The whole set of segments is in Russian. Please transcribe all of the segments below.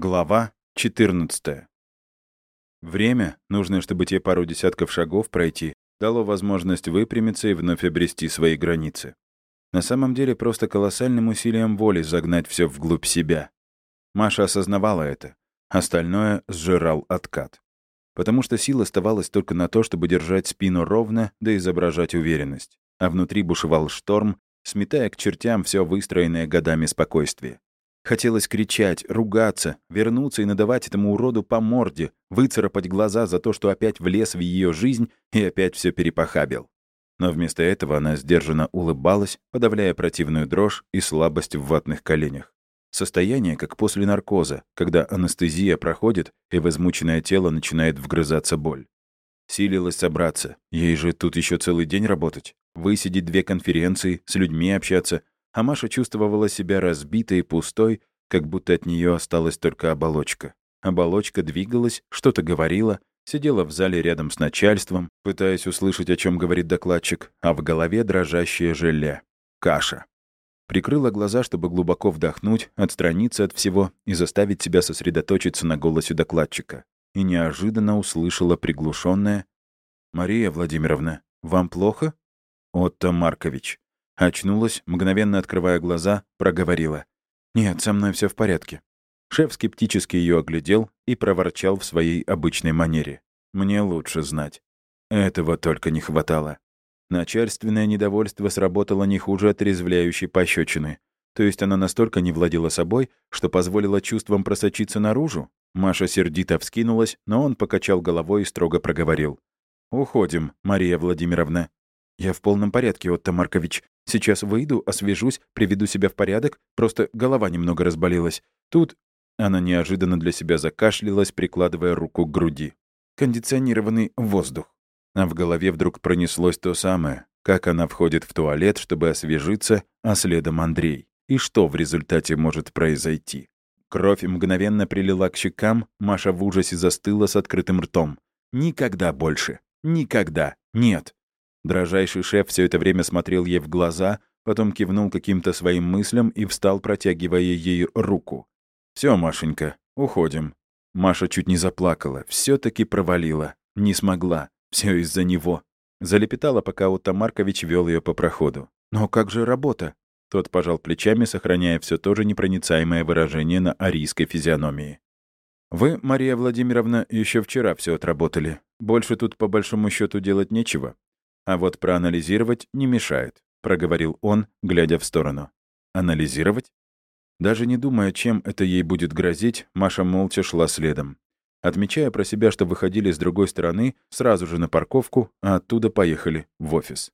Глава 14. Время, нужное, чтобы те пару десятков шагов пройти, дало возможность выпрямиться и вновь обрести свои границы. На самом деле просто колоссальным усилием воли загнать все вглубь себя. Маша осознавала это. Остальное сжирал откат. Потому что сил оставалось только на то, чтобы держать спину ровно да изображать уверенность. А внутри бушевал шторм, сметая к чертям все выстроенное годами спокойствие. Хотелось кричать, ругаться, вернуться и надавать этому уроду по морде, выцарапать глаза за то, что опять влез в ее жизнь и опять все перепохабил. Но вместо этого она сдержанно улыбалась, подавляя противную дрожь и слабость в ватных коленях. Состояние, как после наркоза, когда анестезия проходит, и в тело начинает вгрызаться боль. Силилась собраться. Ей же тут еще целый день работать. Высидеть две конференции, с людьми общаться, а Маша чувствовала себя разбитой и пустой, как будто от нее осталась только оболочка. Оболочка двигалась, что-то говорила, сидела в зале рядом с начальством, пытаясь услышать, о чем говорит докладчик, а в голове дрожащее желе. Каша. Прикрыла глаза, чтобы глубоко вдохнуть, отстраниться от всего и заставить себя сосредоточиться на голосе докладчика. И неожиданно услышала приглушенное «Мария Владимировна, вам плохо?» «Отто Маркович». Очнулась, мгновенно открывая глаза, проговорила. «Нет, со мной все в порядке». Шеф скептически ее оглядел и проворчал в своей обычной манере. «Мне лучше знать». Этого только не хватало. Начальственное недовольство сработало не хуже отрезвляющей пощечины. То есть она настолько не владела собой, что позволила чувствам просочиться наружу? Маша сердито вскинулась, но он покачал головой и строго проговорил. «Уходим, Мария Владимировна». «Я в полном порядке, Отто Маркович. Сейчас выйду, освежусь, приведу себя в порядок, просто голова немного разболелась. Тут...» Она неожиданно для себя закашлялась, прикладывая руку к груди. «Кондиционированный воздух». А в голове вдруг пронеслось то самое, как она входит в туалет, чтобы освежиться, а следом Андрей. И что в результате может произойти? Кровь мгновенно прилила к щекам, Маша в ужасе застыла с открытым ртом. «Никогда больше! Никогда! Нет!» Дрожайший шеф все это время смотрел ей в глаза, потом кивнул каким-то своим мыслям и встал, протягивая ей руку. Все, Машенька, уходим». Маша чуть не заплакала, все таки провалила. Не смогла. Все из-за него. Залепетала, пока Отто Маркович вел ее по проходу. «Но как же работа?» Тот пожал плечами, сохраняя все то же непроницаемое выражение на арийской физиономии. «Вы, Мария Владимировна, еще вчера все отработали. Больше тут, по большому счету делать нечего. А вот проанализировать не мешает, проговорил он, глядя в сторону. Анализировать? Даже не думая, чем это ей будет грозить, Маша молча шла следом. Отмечая про себя, что выходили с другой стороны, сразу же на парковку, а оттуда поехали в офис.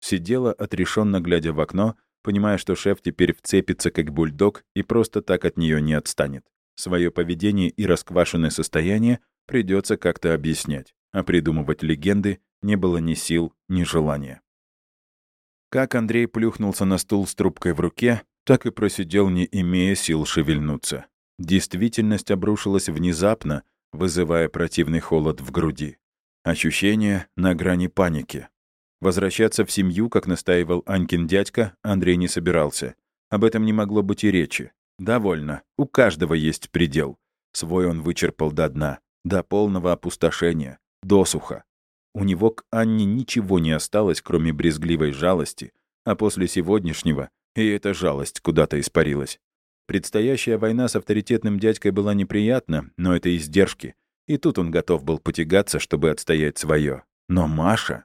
Сидела, отрешенно глядя в окно, понимая, что шеф теперь вцепится как бульдог и просто так от нее не отстанет. Свое поведение и расквашенное состояние придется как-то объяснять, а придумывать легенды не было ни сил, ни желания. Как Андрей плюхнулся на стул с трубкой в руке, так и просидел, не имея сил шевельнуться. Действительность обрушилась внезапно, вызывая противный холод в груди. Ощущение на грани паники. Возвращаться в семью, как настаивал Анькин дядька, Андрей не собирался. Об этом не могло быть и речи. Довольно. У каждого есть предел. Свой он вычерпал до дна, до полного опустошения, досуха. У него к Анне ничего не осталось, кроме брезгливой жалости, а после сегодняшнего и эта жалость куда-то испарилась. Предстоящая война с авторитетным дядькой была неприятна, но это издержки, и тут он готов был потягаться, чтобы отстоять свое. Но Маша...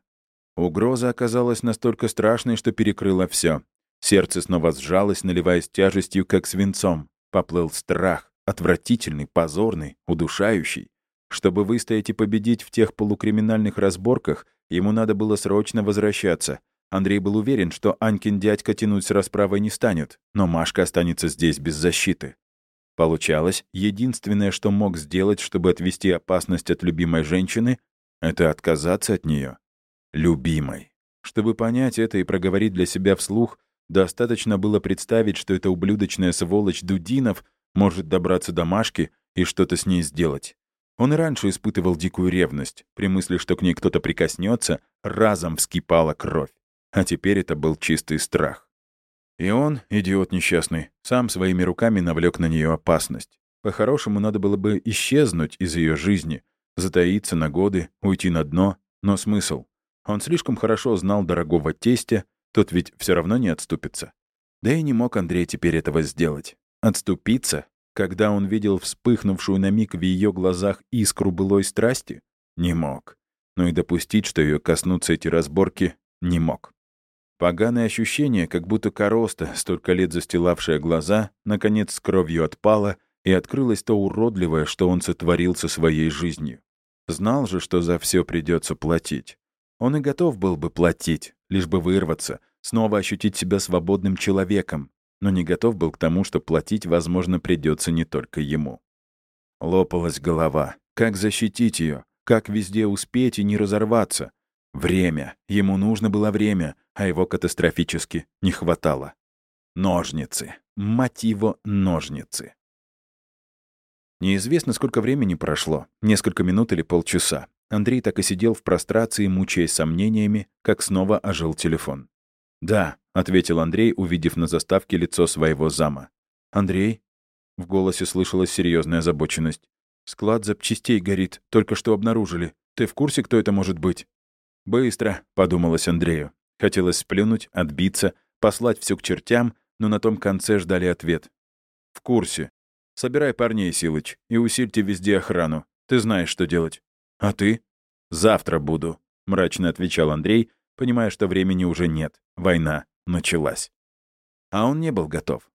Угроза оказалась настолько страшной, что перекрыла все. Сердце снова сжалось, наливаясь тяжестью, как свинцом. Поплыл страх, отвратительный, позорный, удушающий. Чтобы выстоять и победить в тех полукриминальных разборках, ему надо было срочно возвращаться. Андрей был уверен, что Анькин дядька тянуть с расправой не станет, но Машка останется здесь без защиты. Получалось, единственное, что мог сделать, чтобы отвести опасность от любимой женщины, это отказаться от нее. Любимой. Чтобы понять это и проговорить для себя вслух, достаточно было представить, что эта ублюдочная сволочь Дудинов может добраться до Машки и что-то с ней сделать. Он и раньше испытывал дикую ревность. При мысли, что к ней кто-то прикоснется, разом вскипала кровь. А теперь это был чистый страх. И он, идиот несчастный, сам своими руками навлек на нее опасность. По-хорошему, надо было бы исчезнуть из ее жизни, затаиться на годы, уйти на дно. Но смысл? Он слишком хорошо знал дорогого тестя, тот ведь все равно не отступится. Да и не мог Андрей теперь этого сделать. Отступиться, когда он видел вспыхнувшую на миг в ее глазах искру былой страсти, не мог. Но и допустить, что ее коснутся эти разборки, не мог. Поганое ощущение, как будто короста, столько лет застилавшая глаза, наконец с кровью отпала, и открылось то уродливое, что он сотворил со своей жизнью. Знал же, что за все придется платить. Он и готов был бы платить, лишь бы вырваться, снова ощутить себя свободным человеком, но не готов был к тому, что платить, возможно, придется не только ему. Лопалась голова. Как защитить ее? Как везде успеть и не разорваться? Время. Ему нужно было время, а его катастрофически не хватало. Ножницы. Мать его, ножницы. Неизвестно, сколько времени прошло, несколько минут или полчаса. Андрей так и сидел в прострации, мучаясь сомнениями, как снова ожил телефон. «Да», — ответил Андрей, увидев на заставке лицо своего зама. «Андрей?» В голосе слышалась серьезная озабоченность. «Склад запчастей горит, только что обнаружили. Ты в курсе, кто это может быть?» «Быстро», — подумалось Андрею. Хотелось сплюнуть, отбиться, послать все к чертям, но на том конце ждали ответ. «В курсе. Собирай парней, Силыч, и усильте везде охрану. Ты знаешь, что делать». «А ты?» «Завтра буду», — мрачно отвечал Андрей, понимая, что времени уже нет. Война началась. А он не был готов.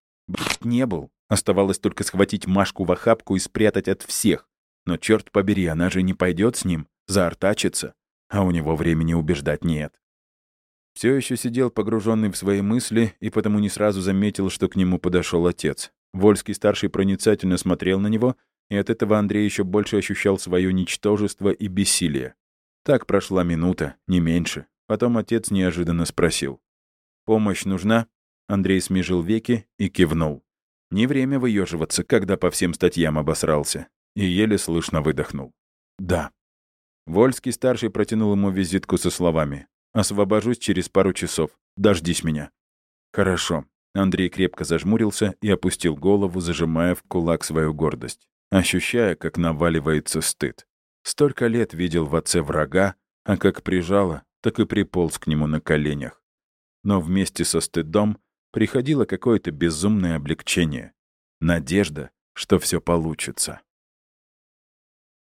Не был. Оставалось только схватить Машку в охапку и спрятать от всех. Но, черт побери, она же не пойдет с ним, заортачится. А у него времени убеждать нет. Все еще сидел погруженный в свои мысли и потому не сразу заметил, что к нему подошел отец. Вольский-старший проницательно смотрел на него и от этого Андрей еще больше ощущал свое ничтожество и бессилие. Так прошла минута, не меньше. Потом отец неожиданно спросил. «Помощь нужна?» Андрей смежил веки и кивнул. Не время выеживаться, когда по всем статьям обосрался. И еле слышно выдохнул. «Да». Вольский-старший протянул ему визитку со словами. «Освобожусь через пару часов. Дождись меня». «Хорошо». Андрей крепко зажмурился и опустил голову, зажимая в кулак свою гордость ощущая, как наваливается стыд. Столько лет видел в отце врага, а как прижало, так и приполз к нему на коленях. Но вместе со стыдом приходило какое-то безумное облегчение. Надежда, что все получится.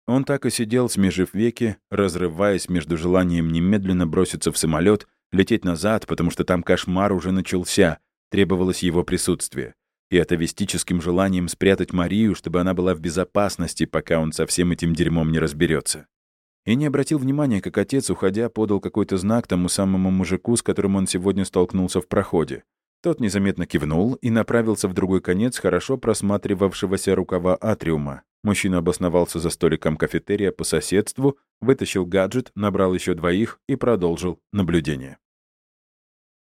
Он так и сидел, смежив веки, разрываясь между желанием немедленно броситься в самолет, лететь назад, потому что там кошмар уже начался, требовалось его присутствие, и атовистическим желанием спрятать Марию, чтобы она была в безопасности, пока он со всем этим дерьмом не разберется. И не обратил внимания, как отец, уходя, подал какой-то знак тому самому мужику, с которым он сегодня столкнулся в проходе. Тот незаметно кивнул и направился в другой конец хорошо просматривавшегося рукава атриума. Мужчина обосновался за столиком кафетерия по соседству, вытащил гаджет, набрал еще двоих и продолжил наблюдение.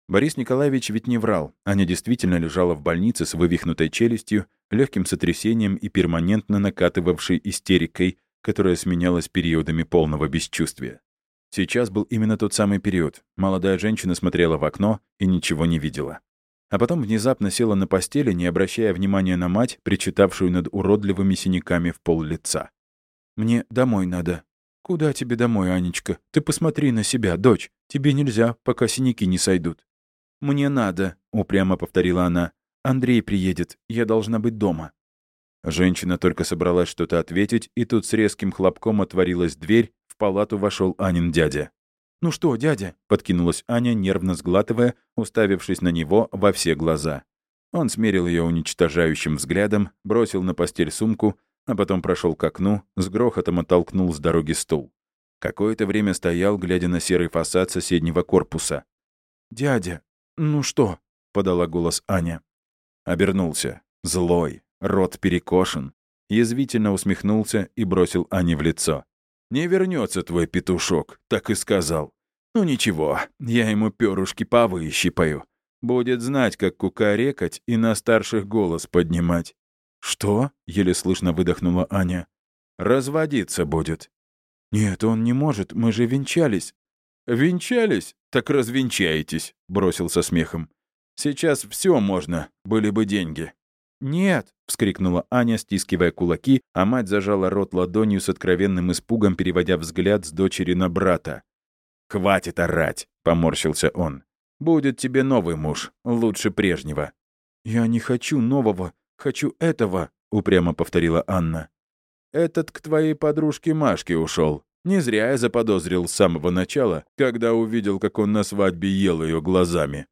Борис Николаевич ведь не врал. Аня действительно лежала в больнице с вывихнутой челюстью, легким сотрясением и перманентно накатывавшей истерикой, которая сменялась периодами полного бесчувствия. Сейчас был именно тот самый период. Молодая женщина смотрела в окно и ничего не видела. А потом внезапно села на постели, не обращая внимания на мать, причитавшую над уродливыми синяками в пол лица. «Мне домой надо». «Куда тебе домой, Анечка? Ты посмотри на себя, дочь. Тебе нельзя, пока синяки не сойдут». «Мне надо», — упрямо повторила она. «Андрей приедет. Я должна быть дома». Женщина только собралась что-то ответить, и тут с резким хлопком отворилась дверь, в палату вошел Анин дядя. «Ну что, дядя?» — подкинулась Аня, нервно сглатывая, уставившись на него во все глаза. Он смерил ее уничтожающим взглядом, бросил на постель сумку, а потом прошел к окну, с грохотом оттолкнул с дороги стул. Какое-то время стоял, глядя на серый фасад соседнего корпуса. «Дядя, «Ну что?» — подала голос Аня. Обернулся. Злой, рот перекошен. Язвительно усмехнулся и бросил Ане в лицо. «Не вернется твой петушок», — так и сказал. «Ну ничего, я ему перышки повыщипаю. Будет знать, как кукарекать и на старших голос поднимать». «Что?» — еле слышно выдохнула Аня. «Разводиться будет». «Нет, он не может, мы же венчались». «Венчались? Так развенчаетесь», — бросил со смехом. «Сейчас все можно, были бы деньги». «Нет!» — вскрикнула Аня, стискивая кулаки, а мать зажала рот ладонью с откровенным испугом, переводя взгляд с дочери на брата. «Хватит орать!» — поморщился он. «Будет тебе новый муж, лучше прежнего». «Я не хочу нового, хочу этого», — упрямо повторила Анна. «Этот к твоей подружке Машке ушел. Не зря я заподозрил с самого начала, когда увидел, как он на свадьбе ел ее глазами».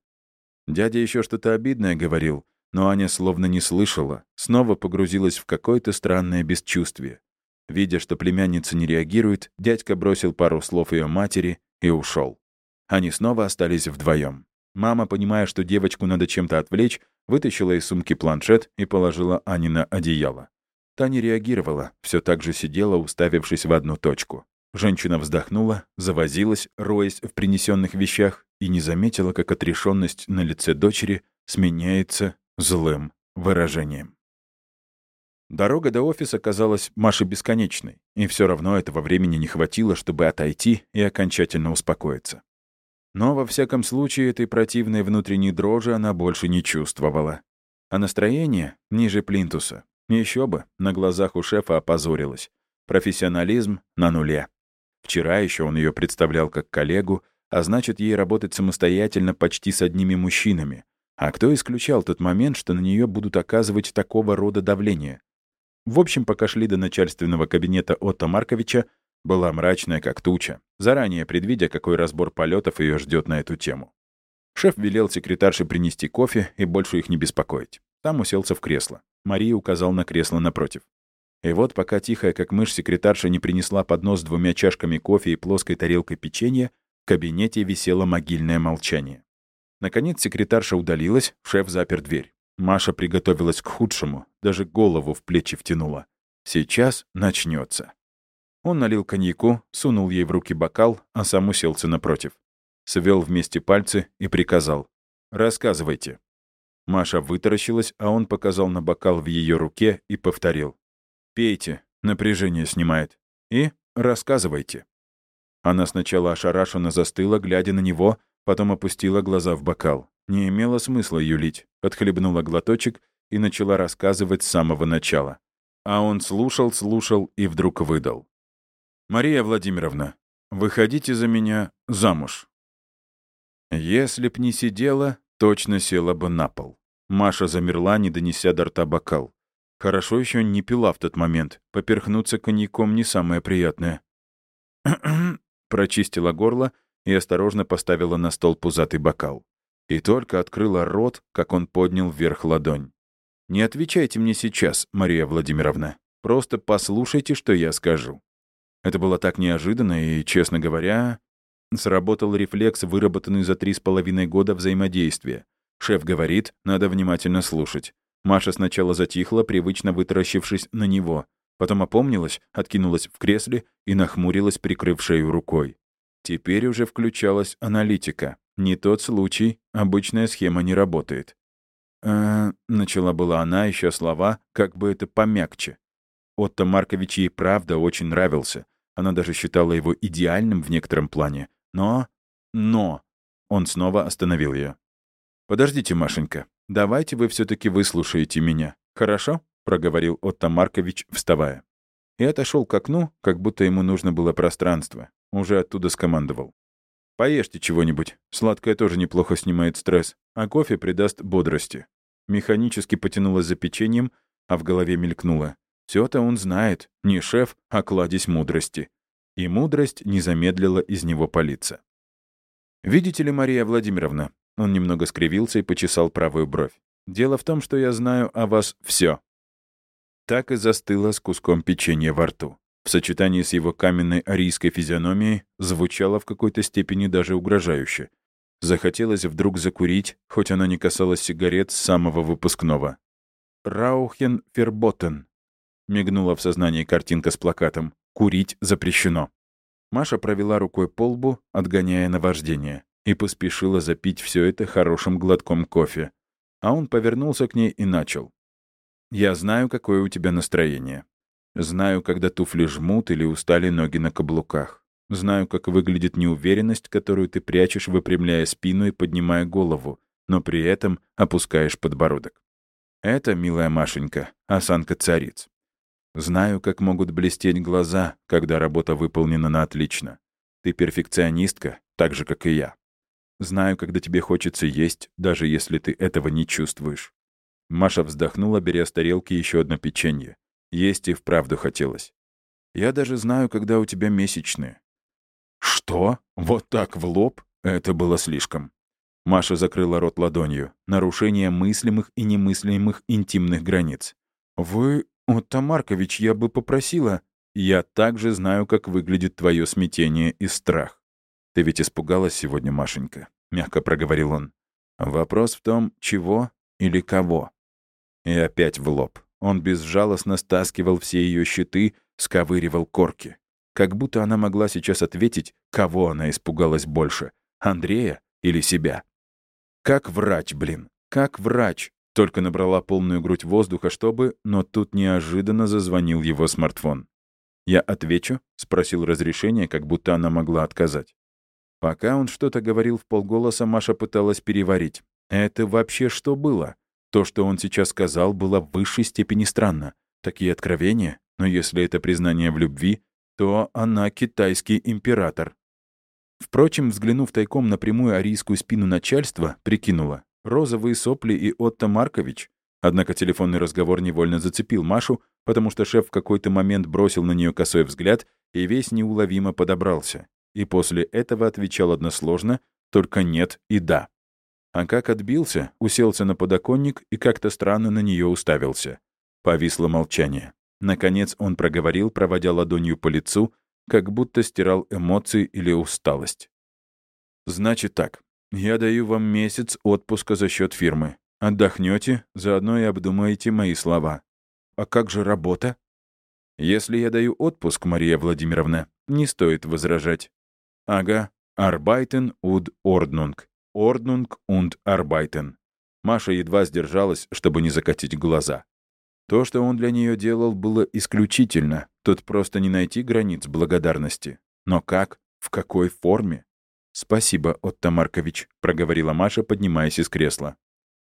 Дядя еще что-то обидное говорил, но Аня словно не слышала, снова погрузилась в какое-то странное бесчувствие. Видя, что племянница не реагирует, дядька бросил пару слов ее матери и ушел. Они снова остались вдвоем. Мама, понимая, что девочку надо чем-то отвлечь, вытащила из сумки планшет и положила Ани на одеяло. Та не реагировала, все так же сидела, уставившись в одну точку. Женщина вздохнула, завозилась, роясь в принесенных вещах, и не заметила, как отрешенность на лице дочери сменяется злым выражением. Дорога до офиса казалась Маше бесконечной, и все равно этого времени не хватило, чтобы отойти и окончательно успокоиться. Но, во всяком случае, этой противной внутренней дрожи она больше не чувствовала. А настроение ниже плинтуса. Еще бы, на глазах у шефа опозорилась. Профессионализм на нуле. Вчера еще он ее представлял как коллегу, а значит, ей работать самостоятельно почти с одними мужчинами, а кто исключал тот момент, что на нее будут оказывать такого рода давление? В общем, пока шли до начальственного кабинета Отто Марковича, была мрачная как туча, заранее предвидя, какой разбор полетов ее ждет на эту тему. Шеф велел секретарше принести кофе и больше их не беспокоить. Там уселся в кресло. Мария указал на кресло напротив. И вот пока тихая, как мышь, секретарша не принесла поднос с двумя чашками кофе и плоской тарелкой печенья, в кабинете висело могильное молчание. Наконец секретарша удалилась, шеф запер дверь. Маша приготовилась к худшему, даже голову в плечи втянула. Сейчас начнется. Он налил коньяку, сунул ей в руки бокал, а сам уселся напротив. Свел вместе пальцы и приказал. «Рассказывайте». Маша вытаращилась, а он показал на бокал в ее руке и повторил. «Пейте, напряжение снимает. И рассказывайте». Она сначала ошарашенно застыла, глядя на него, Потом опустила глаза в бокал. Не имело смысла юлить. Отхлебнула глоточек и начала рассказывать с самого начала. А он слушал, слушал и вдруг выдал. «Мария Владимировна, выходите за меня замуж». Если б не сидела, точно села бы на пол. Маша замерла, не донеся до рта бокал. Хорошо еще не пила в тот момент. Поперхнуться коньяком не самое приятное. прочистила горло и осторожно поставила на стол пузатый бокал. И только открыла рот, как он поднял вверх ладонь. «Не отвечайте мне сейчас, Мария Владимировна. Просто послушайте, что я скажу». Это было так неожиданно, и, честно говоря, сработал рефлекс, выработанный за три с половиной года взаимодействия. Шеф говорит, надо внимательно слушать. Маша сначала затихла, привычно вытаращившись на него. Потом опомнилась, откинулась в кресле и нахмурилась, прикрыв шею рукой. Теперь уже включалась аналитика. Не тот случай, обычная схема не работает. «Э, начала была она, еще слова, как бы это помягче. Отто Маркович ей правда очень нравился. Она даже считала его идеальным в некотором плане. Но... Но... Он снова остановил ее. «Подождите, Машенька. Давайте вы все таки выслушаете меня. Хорошо?» — проговорил Отто Маркович, вставая. И отошел к окну, как будто ему нужно было пространство. Уже оттуда скомандовал. «Поешьте чего-нибудь. Сладкое тоже неплохо снимает стресс, а кофе придаст бодрости». Механически потянулась за печеньем, а в голове мелькнуло. все то он знает. Не шеф, а кладезь мудрости». И мудрость не замедлила из него палиться. «Видите ли, Мария Владимировна?» Он немного скривился и почесал правую бровь. «Дело в том, что я знаю о вас все. Так и застыла с куском печенья во рту в сочетании с его каменной арийской физиономией звучало в какой-то степени даже угрожающе. Захотелось вдруг закурить, хоть она не касалась сигарет с самого выпускного. «Раухен Ферботен», — мигнула в сознании картинка с плакатом. «Курить запрещено». Маша провела рукой по лбу, отгоняя наваждение, и поспешила запить все это хорошим глотком кофе. А он повернулся к ней и начал. «Я знаю, какое у тебя настроение. Знаю, когда туфли жмут или устали ноги на каблуках. Знаю, как выглядит неуверенность, которую ты прячешь, выпрямляя спину и поднимая голову, но при этом опускаешь подбородок. Это, милая Машенька, осанка цариц. Знаю, как могут блестеть глаза, когда работа выполнена на отлично. Ты перфекционистка, так же, как и я. Знаю, когда тебе хочется есть, даже если ты этого не чувствуешь. Маша вздохнула, беря с тарелки еще одно печенье. Есть и вправду хотелось. Я даже знаю, когда у тебя месячные. Что? Вот так в лоб? Это было слишком. Маша закрыла рот ладонью. Нарушение мыслимых и немыслимых интимных границ. «Вы, Отто Маркович, я бы попросила...» «Я также знаю, как выглядит твое смятение и страх. Ты ведь испугалась сегодня, Машенька», — мягко проговорил он. «Вопрос в том, чего или кого?» И опять в лоб. Он безжалостно стаскивал все ее щиты, сковыривал корки. Как будто она могла сейчас ответить, кого она испугалась больше — Андрея или себя. Как врач, блин, как врач. Только набрала полную грудь воздуха, чтобы... Но тут неожиданно зазвонил его смартфон. «Я отвечу?» — спросил разрешение, как будто она могла отказать. Пока он что-то говорил в полголоса, Маша пыталась переварить. Это вообще что было? То, что он сейчас сказал, было в высшей степени странно. Такие откровения, но если это признание в любви, то она китайский император. Впрочем, взглянув тайком на прямую арийскую спину начальства, прикинула. Розовые сопли и Отто Маркович. Однако телефонный разговор невольно зацепил Машу, потому что шеф в какой-то момент бросил на нее косой взгляд и весь неуловимо подобрался. И после этого отвечал односложно, только нет и да. А как отбился, уселся на подоконник и как-то странно на нее уставился. Повисло молчание. Наконец он проговорил, проводя ладонью по лицу, как будто стирал эмоции или усталость. «Значит так, я даю вам месяц отпуска за счет фирмы. Отдохнете, заодно и обдумаете мои слова. А как же работа? Если я даю отпуск, Мария Владимировна, не стоит возражать. Ага, Arbeiten und Ordnung. Ordnung und Arbeiten. Маша едва сдержалась, чтобы не закатить глаза. То, что он для нее делал, было исключительно. Тут просто не найти границ благодарности. Но как? В какой форме? «Спасибо, Отто Маркович», — проговорила Маша, поднимаясь из кресла.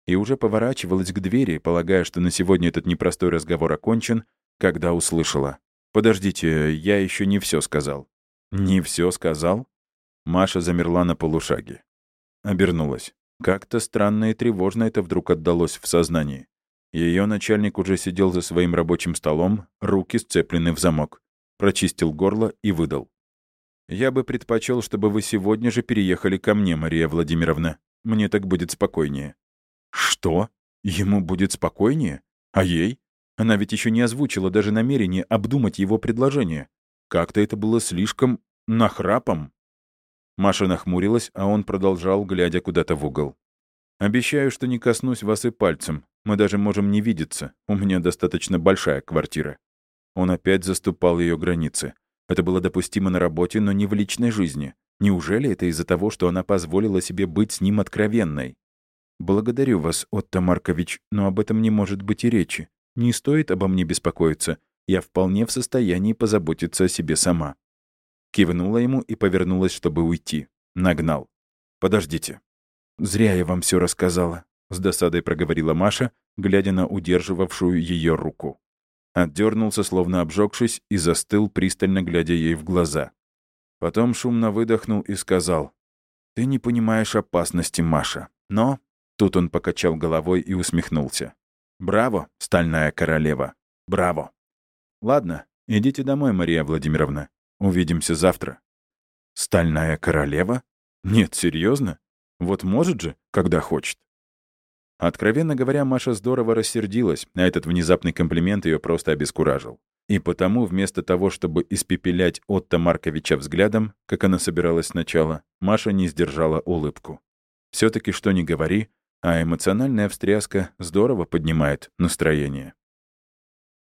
И уже поворачивалась к двери, полагая, что на сегодня этот непростой разговор окончен, когда услышала. «Подождите, я еще не все сказал». «Не все сказал?» Маша замерла на полушаге. Обернулась. Как-то странно и тревожно это вдруг отдалось в сознании. Ее начальник уже сидел за своим рабочим столом, руки сцеплены в замок. Прочистил горло и выдал. «Я бы предпочел, чтобы вы сегодня же переехали ко мне, Мария Владимировна. Мне так будет спокойнее». «Что? Ему будет спокойнее? А ей? Она ведь еще не озвучила даже намерение обдумать его предложение. Как-то это было слишком нахрапом». Маша нахмурилась, а он продолжал, глядя куда-то в угол. «Обещаю, что не коснусь вас и пальцем. Мы даже можем не видеться. У меня достаточно большая квартира». Он опять заступал ее границы. Это было допустимо на работе, но не в личной жизни. Неужели это из-за того, что она позволила себе быть с ним откровенной? «Благодарю вас, Отто Маркович, но об этом не может быть и речи. Не стоит обо мне беспокоиться. Я вполне в состоянии позаботиться о себе сама». Кивнула ему и повернулась, чтобы уйти. Нагнал. «Подождите. Зря я вам все рассказала. — с досадой проговорила Маша, глядя на удерживавшую ее руку. Отдернулся, словно обжегшись, и застыл, пристально глядя ей в глаза. Потом шумно выдохнул и сказал, «Ты не понимаешь опасности, Маша. Но...» Тут он покачал головой и усмехнулся. «Браво, стальная королева! Браво!» «Ладно, идите домой, Мария Владимировна. Увидимся завтра». «Стальная королева? Нет, серьезно? Вот может же, когда хочет». Откровенно говоря, Маша здорово рассердилась, а этот внезапный комплимент ее просто обескуражил. И потому, вместо того, чтобы испепелять Отто Марковича взглядом, как она собиралась сначала, Маша не сдержала улыбку. все таки что ни говори, а эмоциональная встряска здорово поднимает настроение.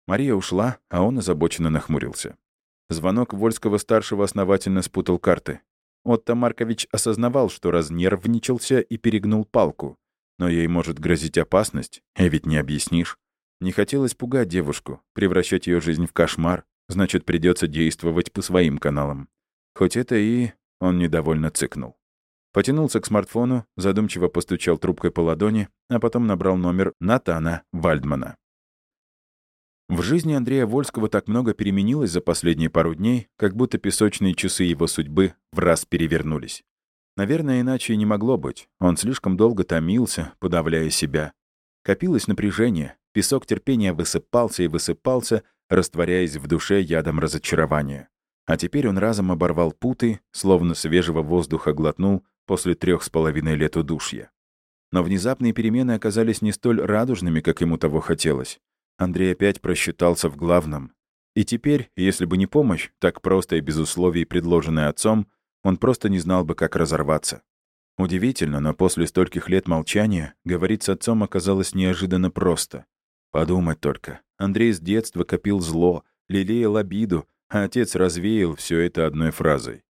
Мария ушла, а он озабоченно нахмурился. Звонок Вольского-старшего основательно спутал карты. Отто Маркович осознавал, что разнервничался и перегнул палку, но ей может грозить опасность, и ведь не объяснишь. Не хотелось пугать девушку, превращать ее жизнь в кошмар, значит, придется действовать по своим каналам. Хоть это и... Он недовольно цыкнул. Потянулся к смартфону, задумчиво постучал трубкой по ладони, а потом набрал номер Натана Вальдмана. В жизни Андрея Вольского так много переменилось за последние пару дней, как будто песочные часы его судьбы в раз перевернулись. Наверное, иначе и не могло быть. Он слишком долго томился, подавляя себя. Копилось напряжение, песок терпения высыпался и высыпался, растворяясь в душе ядом разочарования. А теперь он разом оборвал путы, словно свежего воздуха глотнул после трех с половиной лет удушья. Но внезапные перемены оказались не столь радужными, как ему того хотелось. Андрей опять просчитался в главном. И теперь, если бы не помощь, так просто и без условий, предложенная отцом, он просто не знал бы, как разорваться. Удивительно, но после стольких лет молчания говорить с отцом оказалось неожиданно просто. Подумать только. Андрей с детства копил зло, лелеял обиду, а отец развеял все это одной фразой.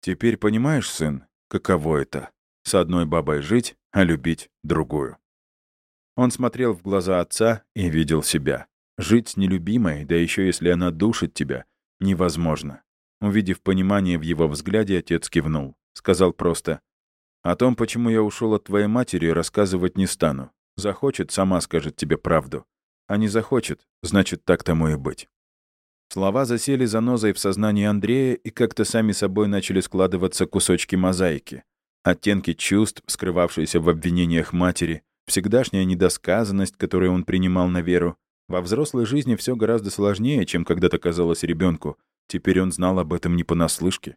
«Теперь понимаешь, сын, каково это — с одной бабой жить, а любить другую?» Он смотрел в глаза отца и видел себя. Жить с нелюбимой, да еще если она душит тебя, невозможно. Увидев понимание в его взгляде, отец кивнул. Сказал просто, «О том, почему я ушел от твоей матери, рассказывать не стану. Захочет, сама скажет тебе правду. А не захочет, значит, так тому и быть». Слова засели за нозой в сознании Андрея и как-то сами собой начали складываться кусочки мозаики. Оттенки чувств, скрывавшиеся в обвинениях матери, всегдашняя недосказанность, которую он принимал на веру. Во взрослой жизни все гораздо сложнее, чем когда-то казалось ребенку. Теперь он знал об этом не понаслышке.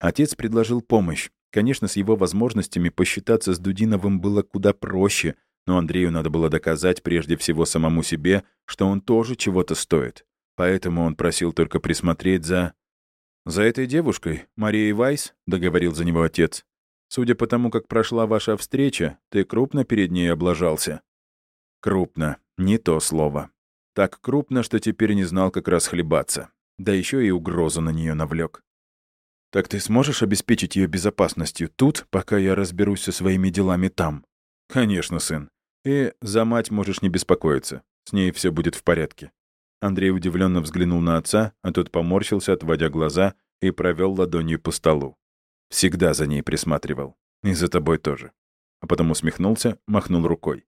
Отец предложил помощь. Конечно, с его возможностями посчитаться с Дудиновым было куда проще, но Андрею надо было доказать прежде всего самому себе, что он тоже чего-то стоит. Поэтому он просил только присмотреть за... «За этой девушкой, Марией Вайс», — договорил за него отец. «Судя по тому, как прошла ваша встреча, ты крупно перед ней облажался». «Крупно. Не то слово. Так крупно, что теперь не знал, как расхлебаться. Да еще и угрозу на нее навлек. «Так ты сможешь обеспечить ее безопасностью тут, пока я разберусь со своими делами там?» «Конечно, сын. И за мать можешь не беспокоиться. С ней все будет в порядке. Андрей удивленно взглянул на отца, а тот поморщился, отводя глаза, и провел ладонью по столу. Всегда за ней присматривал. И за тобой тоже. А потом усмехнулся, махнул рукой.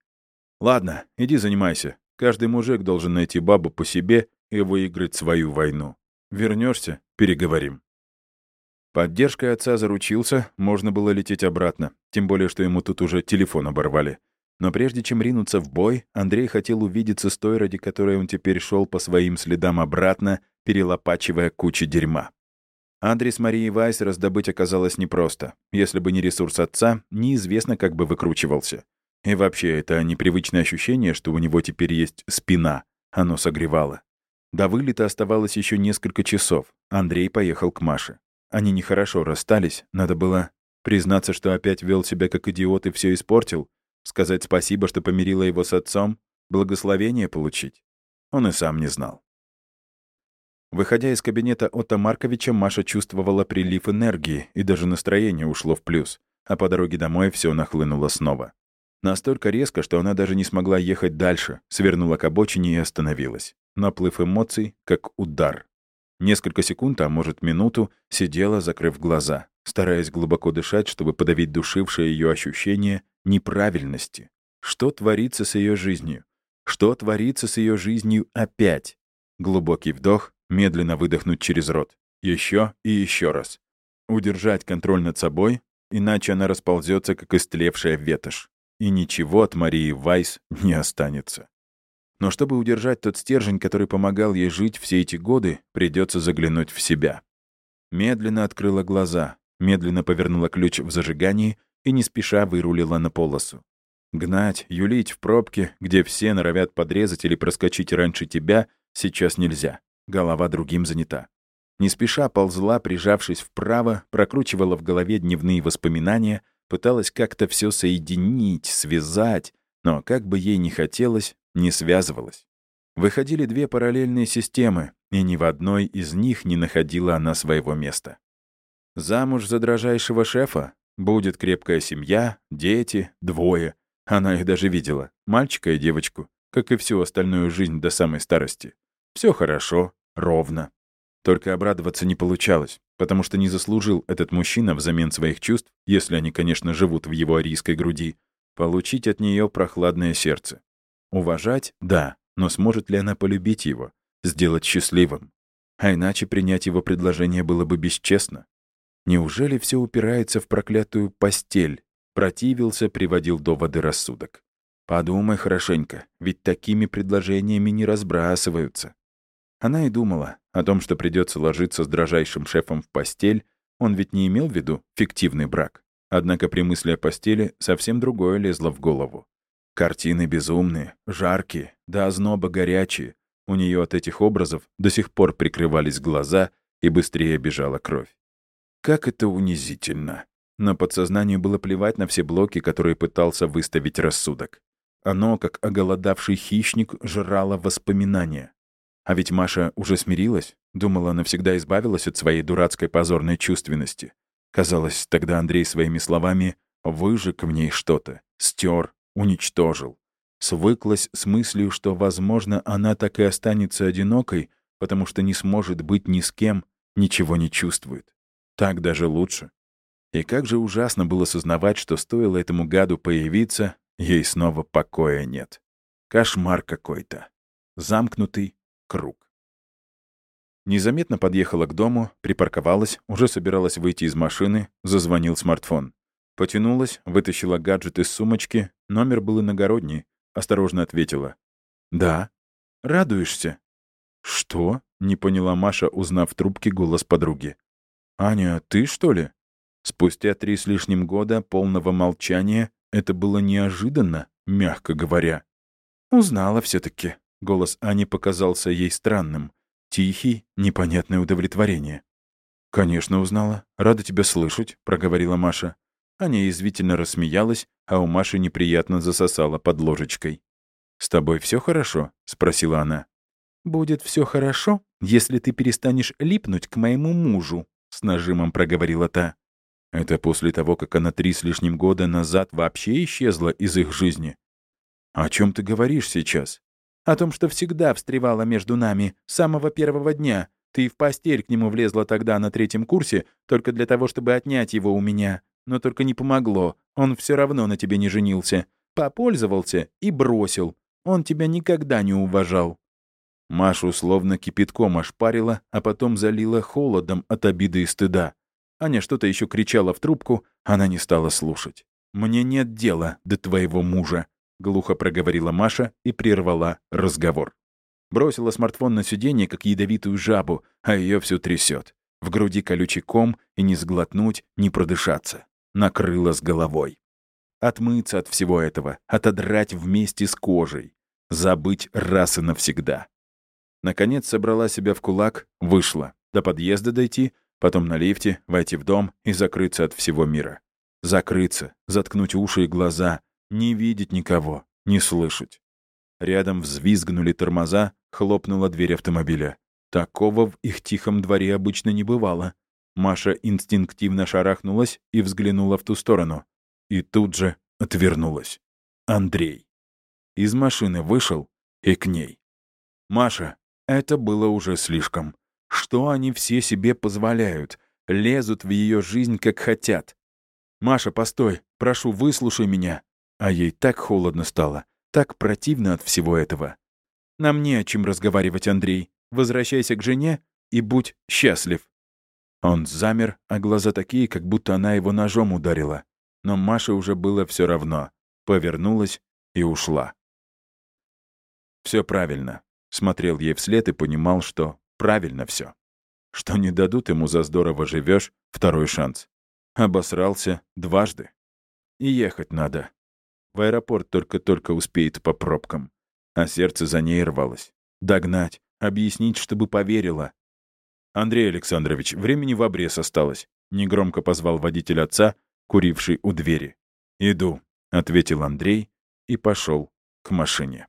«Ладно, иди занимайся. Каждый мужик должен найти бабу по себе и выиграть свою войну. Вернешься, переговорим». Поддержкой отца заручился, можно было лететь обратно, тем более, что ему тут уже телефон оборвали. Но прежде чем ринуться в бой, Андрей хотел увидеться с той, ради которой он теперь шел по своим следам обратно, перелопачивая кучу дерьма. Адрес Марии Вайс раздобыть оказалось непросто. Если бы не ресурс отца, неизвестно, как бы выкручивался. И вообще, это непривычное ощущение, что у него теперь есть спина. Оно согревало. До вылета оставалось еще несколько часов. Андрей поехал к Маше. Они нехорошо расстались. Надо было признаться, что опять вел себя как идиот и все испортил. Сказать спасибо, что помирила его с отцом? Благословение получить? Он и сам не знал. Выходя из кабинета Отто Марковича, Маша чувствовала прилив энергии, и даже настроение ушло в плюс, а по дороге домой все нахлынуло снова. Настолько резко, что она даже не смогла ехать дальше, свернула к обочине и остановилась. Наплыв эмоций, как удар. Несколько секунд, а может минуту, сидела, закрыв глаза, стараясь глубоко дышать, чтобы подавить душившее ее ощущение неправильности. Что творится с ее жизнью? Что творится с ее жизнью опять? Глубокий вдох, медленно выдохнуть через рот. Еще и еще раз. Удержать контроль над собой, иначе она расползется, как истлевшая ветошь. И ничего от Марии Вайс не останется. Но чтобы удержать тот стержень, который помогал ей жить все эти годы, придется заглянуть в себя. Медленно открыла глаза, медленно повернула ключ в зажигании и не спеша вырулила на полосу. Гнать, юлить в пробке, где все норовят подрезать или проскочить раньше тебя, сейчас нельзя. Голова другим занята. Не спеша ползла, прижавшись вправо, прокручивала в голове дневные воспоминания, пыталась как-то все соединить, связать, но как бы ей ни хотелось, не связывалась. Выходили две параллельные системы, и ни в одной из них не находила она своего места. Замуж за дрожайшего шефа? Будет крепкая семья, дети, двое. Она их даже видела, мальчика и девочку, как и всю остальную жизнь до самой старости. Все хорошо, ровно. Только обрадоваться не получалось, потому что не заслужил этот мужчина взамен своих чувств, если они, конечно, живут в его арийской груди, получить от нее прохладное сердце. Уважать — да, но сможет ли она полюбить его, сделать счастливым? А иначе принять его предложение было бы бесчестно. Неужели все упирается в проклятую постель? Противился, приводил доводы рассудок. Подумай хорошенько, ведь такими предложениями не разбрасываются. Она и думала о том, что придется ложиться с дрожайшим шефом в постель, он ведь не имел в виду фиктивный брак. Однако при мысли о постели совсем другое лезло в голову. Картины безумные, жаркие, до озноба горячие. У нее от этих образов до сих пор прикрывались глаза и быстрее бежала кровь. Как это унизительно. Но подсознанию было плевать на все блоки, которые пытался выставить рассудок. Оно, как оголодавший хищник, жрало воспоминания. А ведь Маша уже смирилась, думала, навсегда избавилась от своей дурацкой позорной чувственности. Казалось, тогда Андрей своими словами выжег в ней что-то, стер, уничтожил. Свыклась с мыслью, что, возможно, она так и останется одинокой, потому что не сможет быть ни с кем, ничего не чувствует. Так даже лучше. И как же ужасно было сознавать, что стоило этому гаду появиться, ей снова покоя нет. Кошмар какой-то. Замкнутый круг. Незаметно подъехала к дому, припарковалась, уже собиралась выйти из машины, зазвонил смартфон. Потянулась, вытащила гаджет из сумочки, номер был иногородний, осторожно ответила. «Да». «Радуешься?» «Что?» — не поняла Маша, узнав в трубке голос подруги. «Аня, ты, что ли?» Спустя три с лишним года полного молчания это было неожиданно, мягко говоря. «Узнала все таки Голос Ани показался ей странным. Тихий, непонятное удовлетворение. «Конечно узнала. Рада тебя слышать», — проговорила Маша. Аня извительно рассмеялась, а у Маши неприятно засосала под ложечкой. «С тобой все хорошо?» — спросила она. «Будет все хорошо, если ты перестанешь липнуть к моему мужу», — с нажимом проговорила та. Это после того, как она три с лишним года назад вообще исчезла из их жизни. «О чем ты говоришь сейчас?» «О том, что всегда встревала между нами, с самого первого дня. Ты в постель к нему влезла тогда на третьем курсе, только для того, чтобы отнять его у меня. Но только не помогло. Он все равно на тебе не женился. Попользовался и бросил. Он тебя никогда не уважал». Машу словно кипятком ошпарила, а потом залила холодом от обиды и стыда. Аня что-то еще кричала в трубку, она не стала слушать. «Мне нет дела до твоего мужа», — глухо проговорила Маша и прервала разговор. Бросила смартфон на сиденье, как ядовитую жабу, а ее все трясет. В груди колючий ком, и не сглотнуть, не продышаться накрыло с головой. Отмыться от всего этого, отодрать вместе с кожей, забыть раз и навсегда. Наконец собрала себя в кулак, вышла. До подъезда дойти, потом на лифте, войти в дом и закрыться от всего мира. Закрыться, заткнуть уши и глаза, не видеть никого, не слышать. Рядом взвизгнули тормоза, хлопнула дверь автомобиля. Такого в их тихом дворе обычно не бывало. Маша инстинктивно шарахнулась и взглянула в ту сторону. И тут же отвернулась. Андрей. Из машины вышел и к ней. «Маша, это было уже слишком. Что они все себе позволяют? Лезут в ее жизнь, как хотят. Маша, постой, прошу, выслушай меня». А ей так холодно стало, так противно от всего этого. «Нам не о чем разговаривать, Андрей. Возвращайся к жене и будь счастлив». Он замер, а глаза такие, как будто она его ножом ударила. Но Маше уже было все равно. Повернулась и ушла. Все правильно. Смотрел ей вслед и понимал, что правильно все. Что не дадут ему за здорово живешь второй шанс. Обосрался дважды. И ехать надо. В аэропорт только-только успеет по пробкам. А сердце за ней рвалось. Догнать, объяснить, чтобы поверила. «Андрей Александрович, времени в обрез осталось», — негромко позвал водитель отца, куривший у двери. «Иду», — ответил Андрей и пошел к машине.